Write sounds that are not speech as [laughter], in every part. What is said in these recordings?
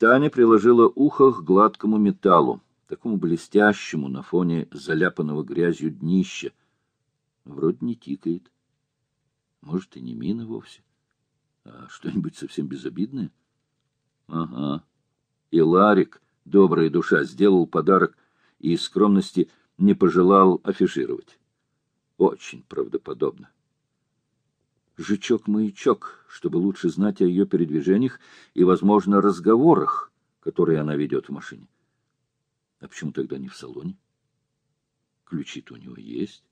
Таня приложила ухо к гладкому металлу, такому блестящему на фоне заляпанного грязью днища. Вроде не тикает. Может, и не мина вовсе, а что-нибудь совсем безобидное. Ага. И Ларик, добрая душа, сделал подарок и из скромности не пожелал афишировать. Очень правдоподобно. Жучок-маячок, чтобы лучше знать о ее передвижениях и, возможно, разговорах, которые она ведет в машине. А почему тогда не в салоне? Ключи-то у него есть.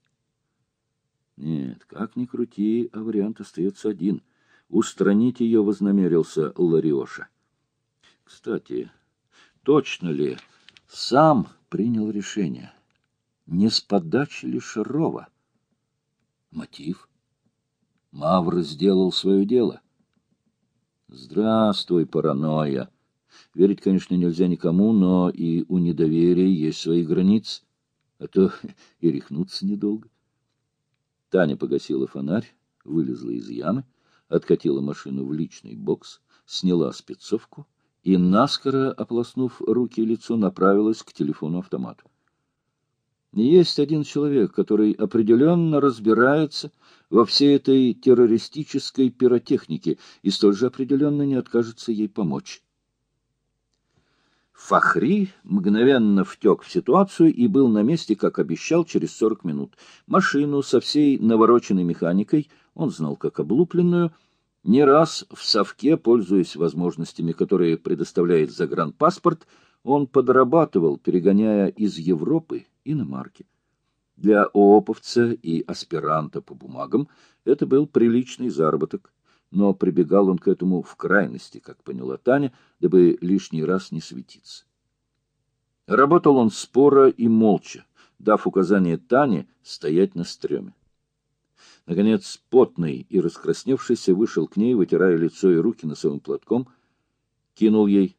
Нет, как ни крути, а вариант остается один. Устранить ее вознамерился Лариоша. Кстати, точно ли сам принял решение? Не с подачи ли Шарова? Мотив? Мавр сделал свое дело. Здравствуй, паранойя. Верить, конечно, нельзя никому, но и у недоверия есть свои границы, а то [laughs] и рехнуться недолго. Таня погасила фонарь, вылезла из ямы, откатила машину в личный бокс, сняла спецовку и, наскоро ополоснув руки и лицо, направилась к телефону-автомату. Есть один человек, который определенно разбирается во всей этой террористической пиротехнике и столь же определенно не откажется ей помочь. Фахри мгновенно втек в ситуацию и был на месте, как обещал, через сорок минут. Машину со всей навороченной механикой, он знал как облупленную, не раз в совке, пользуясь возможностями, которые предоставляет загранпаспорт, он подрабатывал, перегоняя из Европы иномарки. Для ооповца и аспиранта по бумагам это был приличный заработок, но прибегал он к этому в крайности, как поняла Таня, дабы лишний раз не светиться. Работал он споро и молча, дав указание Тане стоять на стреме. Наконец, потный и раскрасневшийся вышел к ней, вытирая лицо и руки носовым платком, кинул ей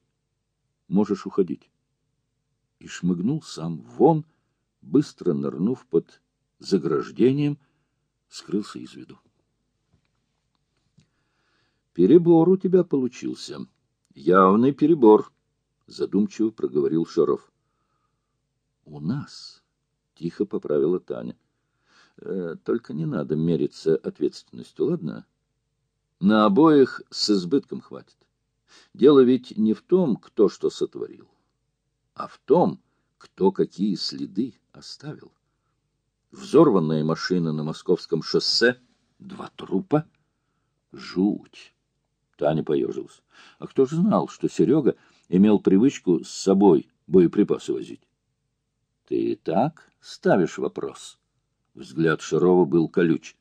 «Можешь уходить» и шмыгнул сам вон, быстро нырнув под заграждением, скрылся из виду. Перебор у тебя получился. Явный перебор, задумчиво проговорил Шаров. У нас, тихо поправила Таня. Э, только не надо мериться ответственностью, ладно? На обоих с избытком хватит. Дело ведь не в том, кто что сотворил, а в том, кто какие следы оставил. Взорванная машина на московском шоссе, два трупа. Жуть! Таня поежилась. А кто же знал, что Серега имел привычку с собой боеприпасы возить? Ты и так ставишь вопрос. Взгляд Шарова был колюч.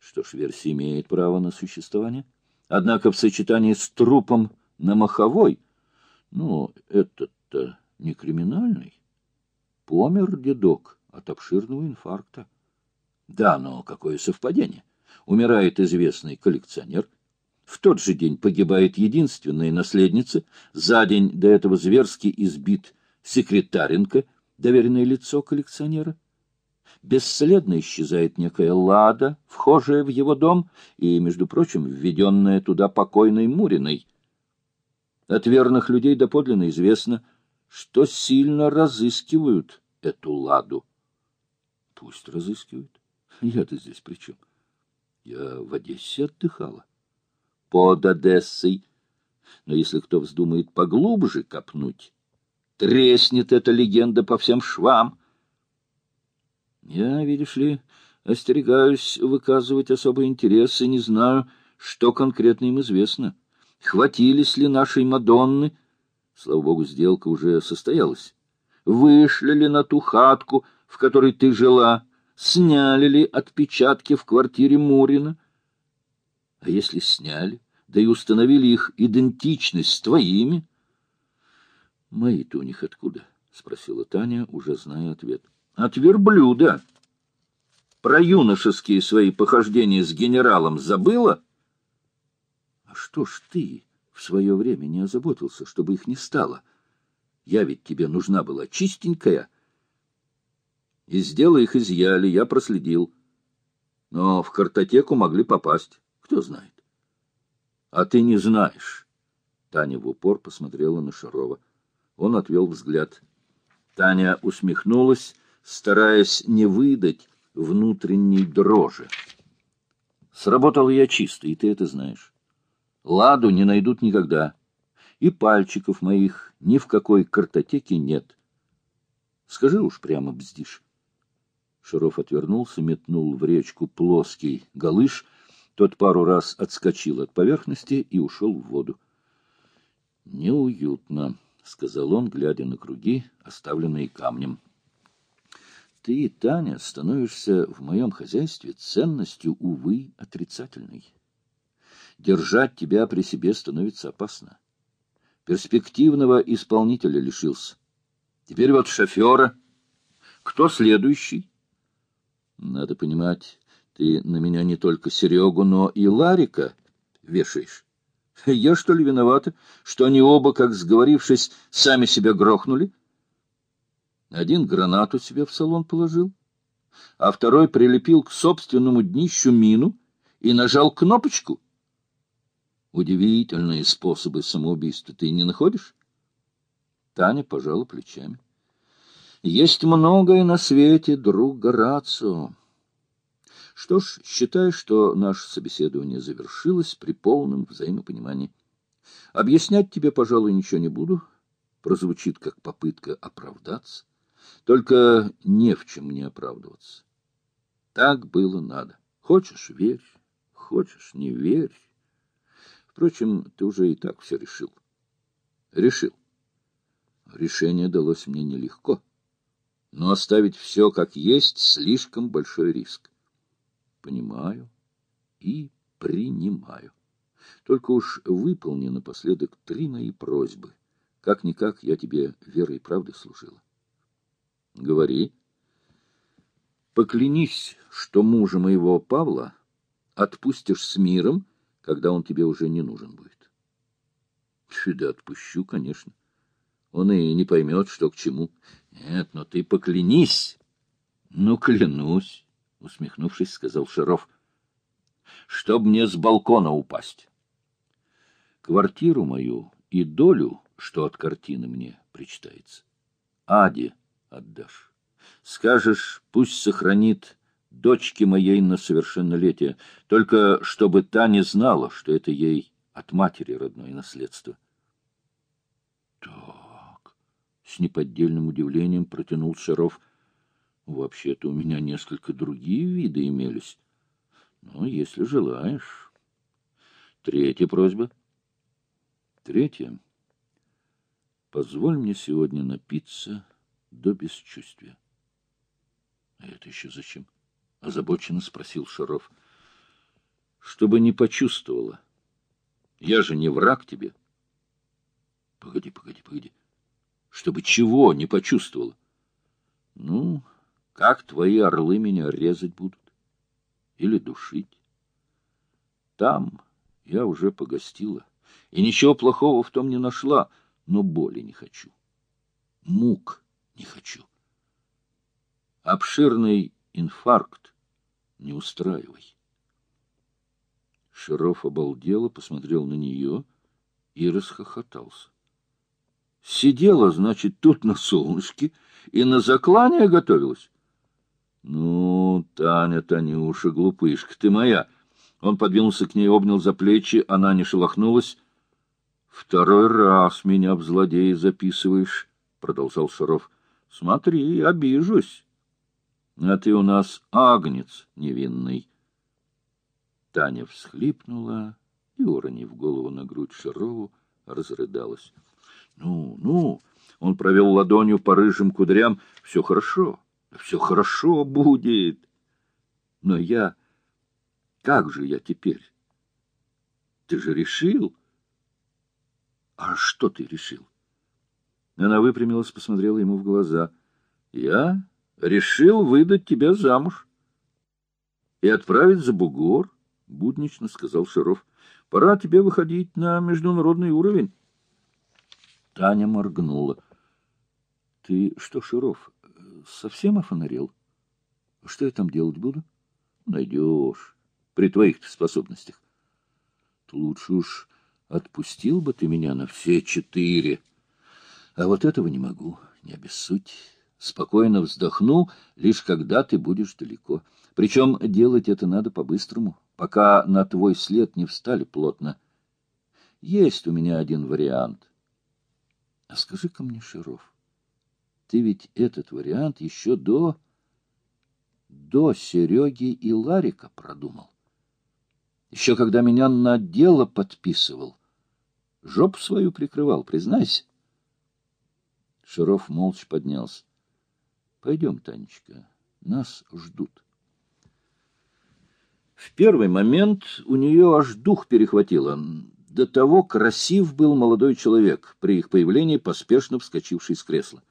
Что ж, версия имеет право на существование. Однако в сочетании с трупом на Маховой, ну, этот-то не криминальный. Помер дедок от обширного инфаркта. Да, но какое совпадение? Умирает известный коллекционер. В тот же день погибает единственная наследница. За день до этого зверски избит секретаренка, доверенное лицо коллекционера. Бесследно исчезает некая лада, вхожая в его дом и, между прочим, введенная туда покойной Муриной. От верных людей доподлинно известно — что сильно разыскивают эту ладу. Пусть разыскивают. Я-то здесь при чем? Я в Одессе отдыхала. Под Одессой. Но если кто вздумает поглубже копнуть, треснет эта легенда по всем швам. Я, видишь ли, остерегаюсь выказывать особый интерес и не знаю, что конкретно им известно. Хватились ли нашей Мадонны Слава богу, сделка уже состоялась. Вышли ли на ту хатку, в которой ты жила? Сняли ли отпечатки в квартире Мурина? А если сняли, да и установили их идентичность с твоими? Мои-то у них откуда? — спросила Таня, уже зная ответ. — От верблюда. Про юношеские свои похождения с генералом забыла? — А что ж ты в свое время не озаботился, чтобы их не стало. Я ведь тебе нужна была чистенькая. Из дела их изъяли, я проследил. Но в картотеку могли попасть, кто знает. А ты не знаешь. Таня в упор посмотрела на Шарова. Он отвел взгляд. Таня усмехнулась, стараясь не выдать внутренней дрожи. Сработал я чисто, и ты это знаешь. Ладу не найдут никогда. И пальчиков моих ни в какой картотеке нет. Скажи уж прямо, бздишь. Шаров отвернулся, метнул в речку плоский галыш. Тот пару раз отскочил от поверхности и ушел в воду. «Неуютно», — сказал он, глядя на круги, оставленные камнем. «Ты, Таня, становишься в моем хозяйстве ценностью, увы, отрицательной. Держать тебя при себе становится опасно. Перспективного исполнителя лишился. Теперь вот шофера. Кто следующий?» Надо понимать, ты на меня не только Серегу, но и Ларика вешаешь. Я, что ли, виновата, что они оба, как сговорившись, сами себя грохнули? Один гранату себе в салон положил, а второй прилепил к собственному днищу мину и нажал кнопочку. Удивительные способы самоубийства ты не находишь? Таня пожала плечами. Есть многое на свете, друг Горацио. Что ж, считай, что наше собеседование завершилось при полном взаимопонимании. Объяснять тебе, пожалуй, ничего не буду. Прозвучит как попытка оправдаться. Только не в чем не оправдываться. Так было надо. Хочешь — верь, хочешь — не верь. Впрочем, ты уже и так все решил. Решил. Решение далось мне нелегко но оставить все как есть слишком большой риск. Понимаю и принимаю. Только уж выполни напоследок три мои просьбы. Как-никак я тебе верой и правдой служила. Говори. Поклянись, что мужа моего Павла отпустишь с миром, когда он тебе уже не нужен будет. Да отпущу, конечно. Он и не поймет, что к чему. Нет, но ты поклянись. Ну, клянусь, усмехнувшись, сказал Шаров. Чтоб мне с балкона упасть. Квартиру мою и долю, что от картины мне причитается, Аде отдашь. Скажешь, пусть сохранит дочке моей на совершеннолетие, только чтобы та не знала, что это ей от матери родное наследство. Так, с неподдельным удивлением протянул Шаров. Вообще-то у меня несколько другие виды имелись. Но если желаешь. Третья просьба. Третья. Позволь мне сегодня напиться до бесчувствия. — А это еще зачем? — озабоченно спросил Шаров. — Чтобы не почувствовала. Я же не враг тебе. — Погоди, погоди, погоди. Чтобы чего не почувствовала? Ну, как твои орлы меня резать будут? Или душить? Там я уже погостила, и ничего плохого в том не нашла, но боли не хочу. Мук не хочу. Обширный инфаркт не устраивай. Шаров обалдело, посмотрел на нее и расхохотался. Сидела, значит, тут на солнышке и на заклание готовилась. Ну, Таня, Танюша, глупышка, ты моя. Он подвинулся к ней, обнял за плечи, она не шелохнулась. Второй раз меня в злодеи записываешь, продолжал Шаров. Смотри, обижусь. А ты у нас агнец невинный. Таня всхлипнула и, уронив голову на грудь Шарову, разрыдалась. Ну, ну, он провел ладонью по рыжим кудрям. Все хорошо, все хорошо будет. Но я... Как же я теперь? Ты же решил? А что ты решил? Она выпрямилась, посмотрела ему в глаза. Я решил выдать тебя замуж и отправить за бугор, буднично сказал Шаров. Пора тебе выходить на международный уровень. Таня моргнула. — Ты что, Широв, совсем офонарел? Что я там делать буду? — Найдешь. При твоих способностях. Лучше уж отпустил бы ты меня на все четыре. А вот этого не могу, не обессудь. Спокойно вздохну, лишь когда ты будешь далеко. Причем делать это надо по-быстрому, пока на твой след не встали плотно. Есть у меня один вариант. А скажи-ка мне, Широв, ты ведь этот вариант еще до... до Сереги и Ларика продумал. Еще когда меня на дело подписывал. Жопу свою прикрывал, признайся. Широв молча поднялся. — Пойдем, Танечка, нас ждут. В первый момент у нее аж дух перехватило. До того красив был молодой человек, при их появлении поспешно вскочивший с кресла.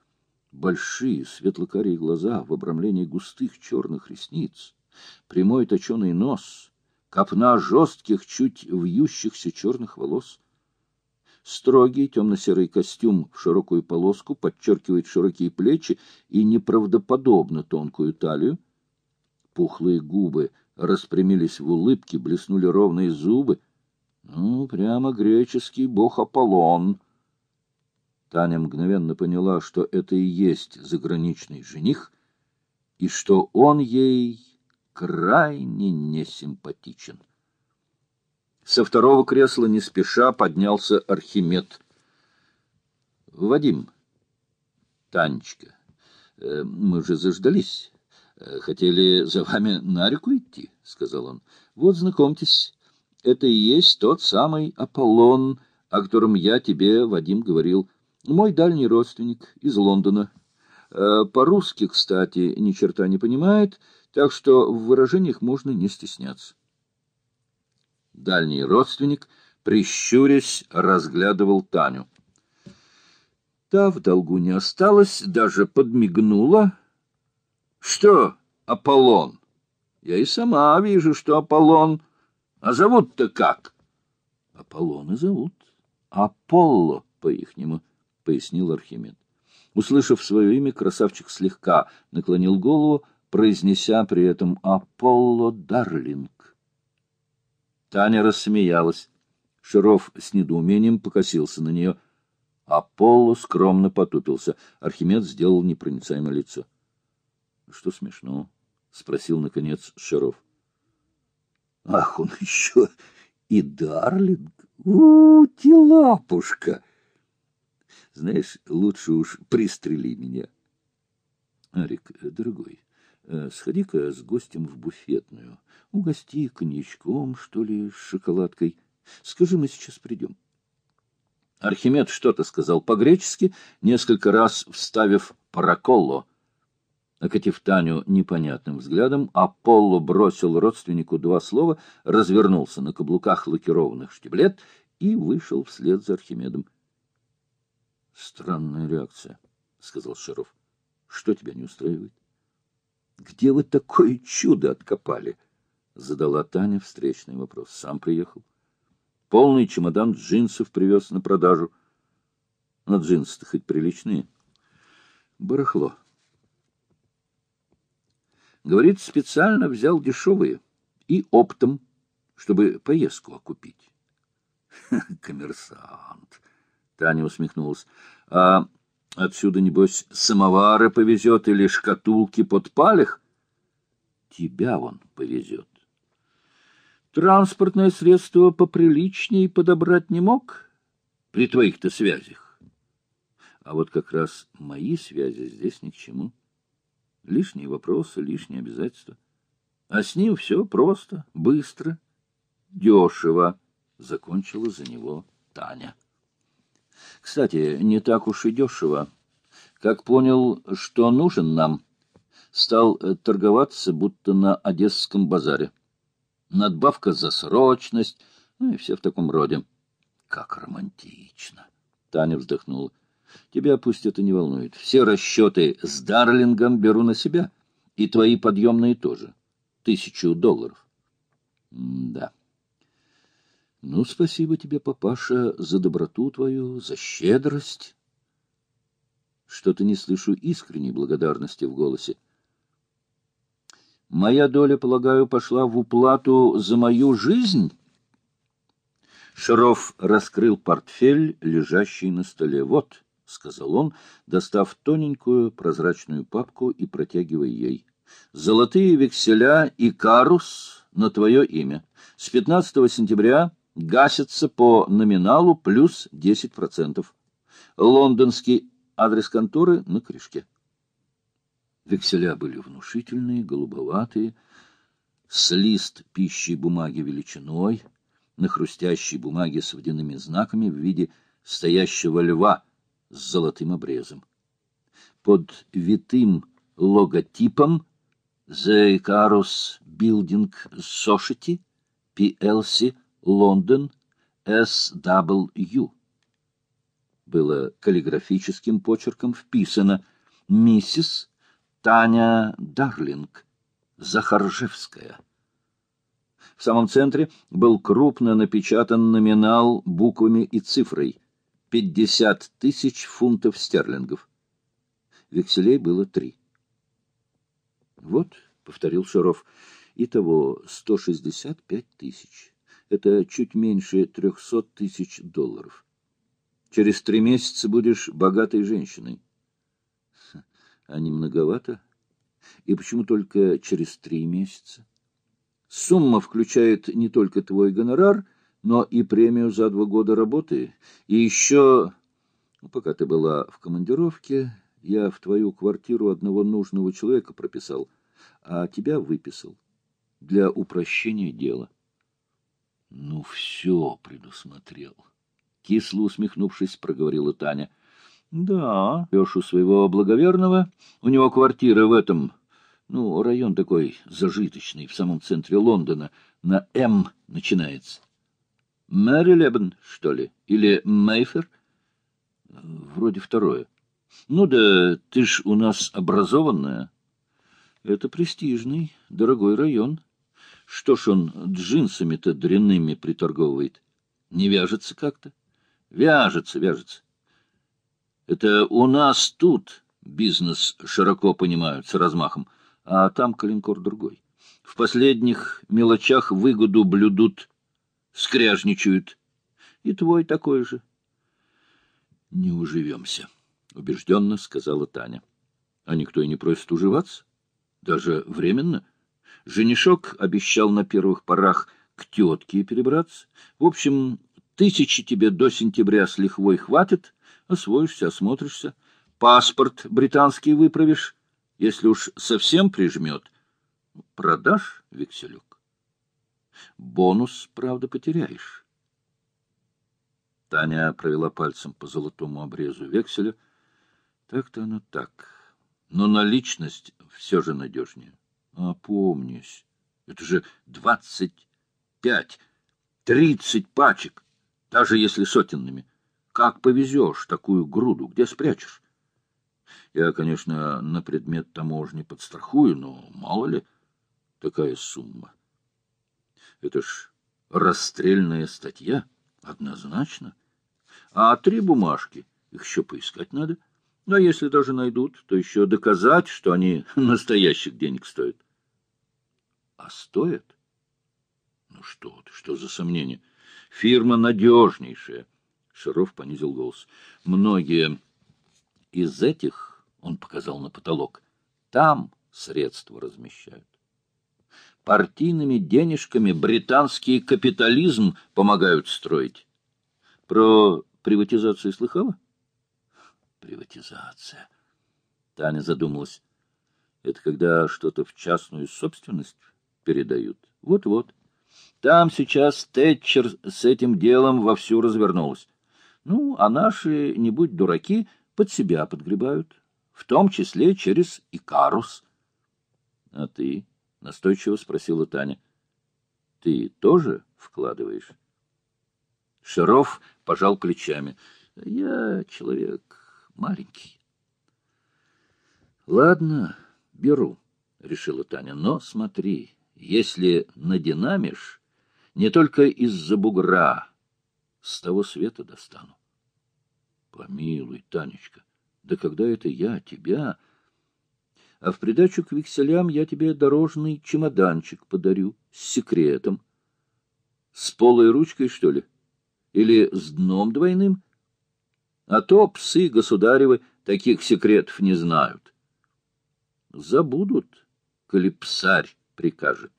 Большие светлокарие глаза в обрамлении густых черных ресниц, прямой точеный нос, копна жестких, чуть вьющихся черных волос. Строгий темно-серый костюм в широкую полоску подчеркивает широкие плечи и неправдоподобно тонкую талию. Пухлые губы распрямились в улыбке, блеснули ровные зубы — ну, прямо греческий бог Аполлон. Таня мгновенно поняла, что это и есть заграничный жених, и что он ей крайне несимпатичен. Со второго кресла не спеша поднялся Архимед. — Вадим, Танечка, э, мы уже заждались. Э, хотели за вами на реку идти, — сказал он. — Вот, знакомьтесь, это и есть тот самый Аполлон, о котором я тебе, Вадим, говорил. Мой дальний родственник из Лондона. Э, по-русски, кстати, ни черта не понимает, так что в выражениях можно не стесняться. Дальний родственник, прищурясь, разглядывал Таню. Та в долгу не осталась, даже подмигнула. — Что, Аполлон? Я и сама вижу, что Аполлон... А зовут-то как? — Аполлона зовут. Аполло по-ихнему, — пояснил Архимед. Услышав свое имя, красавчик слегка наклонил голову, произнеся при этом «Аполло Дарлинг». Таня рассмеялась. Широв с недоумением покосился на нее. Аполло скромно потупился. Архимед сделал непроницаемое лицо. — Что смешно? — спросил, наконец, Широв. Ах, он еще и Дарлинг! У, телапушка! Знаешь, лучше уж пристрели меня. Арик, дорогой, сходи-ка с гостем в буфетную. Угости коньячком, что ли, с шоколадкой. Скажи, мы сейчас придем. Архимед что-то сказал по-гречески, несколько раз вставив «параколло», Окатив Таню непонятным взглядом, Аполло бросил родственнику два слова, развернулся на каблуках лакированных штиблет и вышел вслед за Архимедом. — Странная реакция, — сказал Шеров. — Что тебя не устраивает? — Где вы такое чудо откопали? — задала Таня встречный вопрос. — Сам приехал. Полный чемодан джинсов привез на продажу. На джинсы-то хоть приличные. Барахло. Говорит, специально взял дешевые и оптом, чтобы поездку окупить. [laughs] Коммерсант. Таня усмехнулась. А отсюда, небось, самовары повезет или шкатулки под палех? Тебя он повезет. Транспортное средство поприличнее подобрать не мог при твоих-то связях. А вот как раз мои связи здесь ни к чему. Лишние вопросы, лишние обязательства. А с ним все просто, быстро, дешево, — закончила за него Таня. Кстати, не так уж и дешево. Как понял, что нужен нам, стал э, торговаться, будто на Одесском базаре. Надбавка за срочность, ну и все в таком роде. Как романтично! Таня вздохнула. Тебя пусть это не волнует. Все расчеты с Дарлингом беру на себя. И твои подъемные тоже. Тысячу долларов. М да. Ну, спасибо тебе, папаша, за доброту твою, за щедрость. Что-то не слышу искренней благодарности в голосе. Моя доля, полагаю, пошла в уплату за мою жизнь? Шаров раскрыл портфель, лежащий на столе. «Вот», — сказал он, достав тоненькую прозрачную папку и протягивая ей. «Золотые векселя и карус на твое имя. С 15 сентября гасятся по номиналу плюс 10%. Лондонский адрес конторы на крышке». Векселя были внушительные, голубоватые, с лист пищи бумаги величиной, на хрустящей бумаге с водяными знаками в виде стоящего льва с золотым обрезом. Под витым логотипом The Icarus Building Society PLC London SW было каллиграфическим почерком вписано «Миссис Таня Дарлинг, Захаржевская». В самом центре был крупно напечатан номинал буквами и цифрой — 50 тысяч фунтов стерлингов. Векселей было три. «Вот», — повторил Шаров, — «итого 165 тысяч. Это чуть меньше 300 тысяч долларов. Через три месяца будешь богатой женщиной». «А не многовато? И почему только через три месяца?» Сумма включает не только твой гонорар, но и премию за два года работы. И еще, ну, пока ты была в командировке, я в твою квартиру одного нужного человека прописал, а тебя выписал для упрощения дела. Ну, все предусмотрел. Кисло усмехнувшись, проговорила Таня. Да, Лешу своего благоверного, у него квартира в этом ну, район такой зажиточный, в самом центре Лондона, на «М» начинается. Мэрилебен, что ли? Или Мейфер? Вроде второе. Ну да ты ж у нас образованная. Это престижный, дорогой район. Что ж он джинсами-то дрянными приторговывает? Не вяжется как-то? Вяжется, вяжется. Это у нас тут бизнес широко понимают, с размахом а там калинкор другой. В последних мелочах выгоду блюдут, скряжничают. И твой такой же. — Не уживемся, — убежденно сказала Таня. — А никто и не просит уживаться. Даже временно. Женишок обещал на первых порах к тетке перебраться. В общем, тысячи тебе до сентября с лихвой хватит, освоишься, осмотришься, паспорт британский выправишь, если уж совсем прижмет, продашь векселек. Бонус, правда, потеряешь. Таня провела пальцем по золотому обрезу векселя. Так-то оно так. Но наличность все же надежнее. Опомнись. Это же двадцать пять, тридцать пачек, даже если сотенными. Как повезешь такую груду, где спрячешь? Я, конечно, на предмет таможни подстрахую, но мало ли такая сумма. Это ж расстрельная статья, однозначно. А три бумажки, их еще поискать надо. Но если даже найдут, то еще доказать, что они [laughs] настоящих денег стоят. А стоят? Ну что ты, что за сомнение? Фирма надежнейшая. Шаров понизил голос. Многие из этих, он показал на потолок, там средства размещают. Партийными денежками британский капитализм помогают строить. Про приватизацию слыхала? Приватизация. Таня задумалась. Это когда что-то в частную собственность передают. Вот-вот. Там сейчас Тэтчер с этим делом вовсю развернулась. Ну, а наши, не будь дураки, под себя подгребают, в том числе через Икарус. — А ты? — настойчиво спросила Таня. — Ты тоже вкладываешь? Шаров пожал плечами. — Я человек маленький. — Ладно, беру, — решила Таня. — Но смотри, если надинамишь, не только из-за бугра, с того света достану. Помилуй, Танечка, да когда это я тебя? А в придачу к векселям я тебе дорожный чемоданчик подарю с секретом. С полой ручкой, что ли? Или с дном двойным? А то псы государевы таких секретов не знают. Забудут, коли псарь прикажет.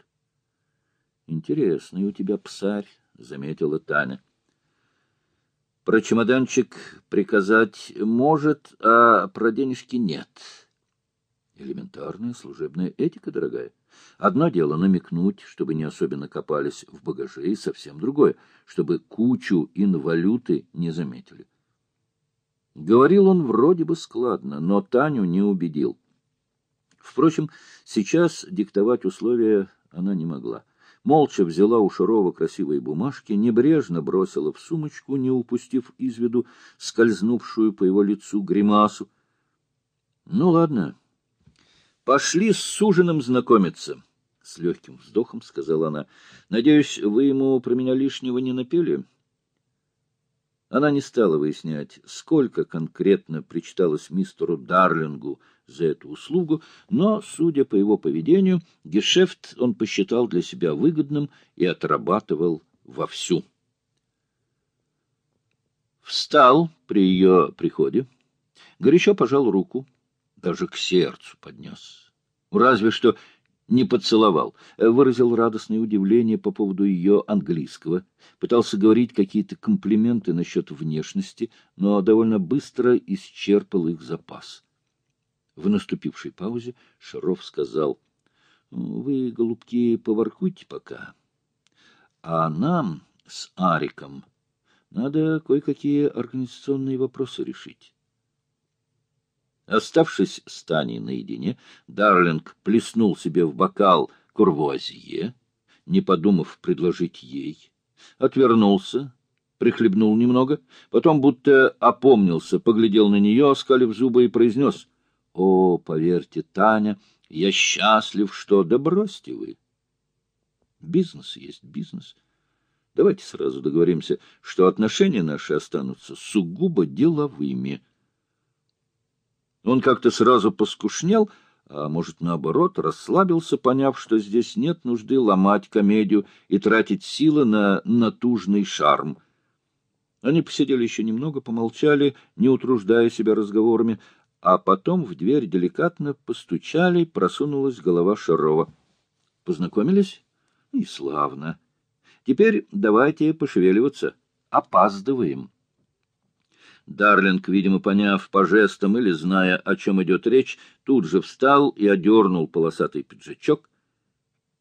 Интересный у тебя псарь, — заметила Таня. Про чемоданчик приказать может, а про денежки нет. Элементарная служебная этика, дорогая. Одно дело намекнуть, чтобы не особенно копались в багаже, и совсем другое, чтобы кучу инвалюты не заметили. Говорил он вроде бы складно, но Таню не убедил. Впрочем, сейчас диктовать условия она не могла молча взяла у Шарова красивые бумажки, небрежно бросила в сумочку, не упустив из виду скользнувшую по его лицу гримасу. — Ну, ладно, пошли с ужином знакомиться, — с легким вздохом сказала она. — Надеюсь, вы ему про меня лишнего не напели? Она не стала выяснять, сколько конкретно причиталось мистеру Дарлингу за эту услугу, но, судя по его поведению, гешефт он посчитал для себя выгодным и отрабатывал вовсю. Встал при ее приходе, горячо пожал руку, даже к сердцу поднес. Разве что не поцеловал, выразил радостное удивление по поводу ее английского, пытался говорить какие-то комплименты насчет внешности, но довольно быстро исчерпал их запас. В наступившей паузе Шаров сказал, — Вы, голубки, поваркуйте пока. А нам с Ариком надо кое-какие организационные вопросы решить. Оставшись с Таней наедине, Дарлинг плеснул себе в бокал курвуазье, не подумав предложить ей, отвернулся, прихлебнул немного, потом будто опомнился, поглядел на нее, оскалив зубы, и произнес — о, поверьте, Таня, я счастлив, что... Да бросьте вы. Бизнес есть бизнес. Давайте сразу договоримся, что отношения наши останутся сугубо деловыми. Он как-то сразу поскушнел, а может, наоборот, расслабился, поняв, что здесь нет нужды ломать комедию и тратить силы на натужный шарм. Они посидели еще немного, помолчали, не утруждая себя разговорами, а потом в дверь деликатно постучали, просунулась голова Шарова. Познакомились? И славно. Теперь давайте пошевеливаться. Опаздываем. Дарлинг, видимо, поняв по жестам или зная, о чем идет речь, тут же встал и одернул полосатый пиджачок.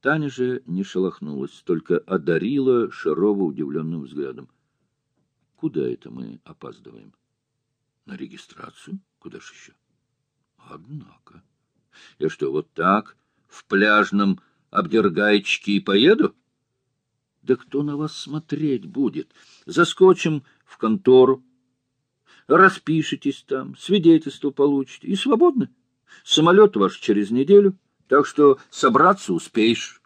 Таня же не шелохнулась, только одарила Шарова удивленным взглядом. — Куда это мы опаздываем? — На регистрацию? — Куда ж еще? Однако. Я что, вот так, в пляжном обдергайчике и поеду? Да кто на вас смотреть будет? Заскочим в контору, распишитесь там, свидетельство получите и свободны. Самолет ваш через неделю, так что собраться успеешь.